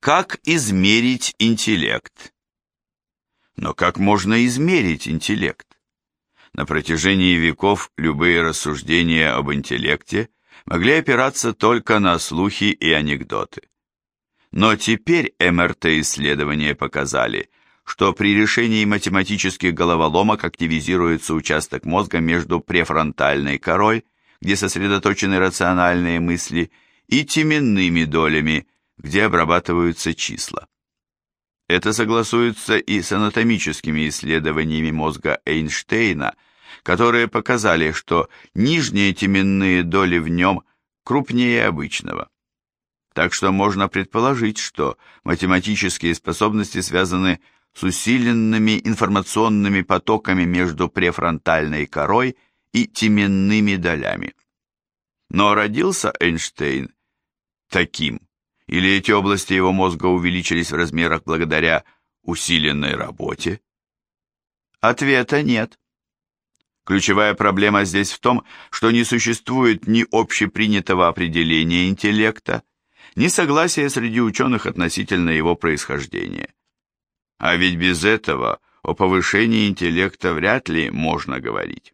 Как измерить интеллект? Но как можно измерить интеллект? На протяжении веков любые рассуждения об интеллекте могли опираться только на слухи и анекдоты. Но теперь МРТ-исследования показали, что при решении математических головоломок активизируется участок мозга между префронтальной корой, где сосредоточены рациональные мысли, и теменными долями, где обрабатываются числа. Это согласуется и с анатомическими исследованиями мозга Эйнштейна, которые показали, что нижние теменные доли в нем крупнее обычного. Так что можно предположить, что математические способности связаны с усиленными информационными потоками между префронтальной корой и теменными долями. Но родился Эйнштейн таким – или эти области его мозга увеличились в размерах благодаря усиленной работе? Ответа нет. Ключевая проблема здесь в том, что не существует ни общепринятого определения интеллекта, ни согласия среди ученых относительно его происхождения. А ведь без этого о повышении интеллекта вряд ли можно говорить.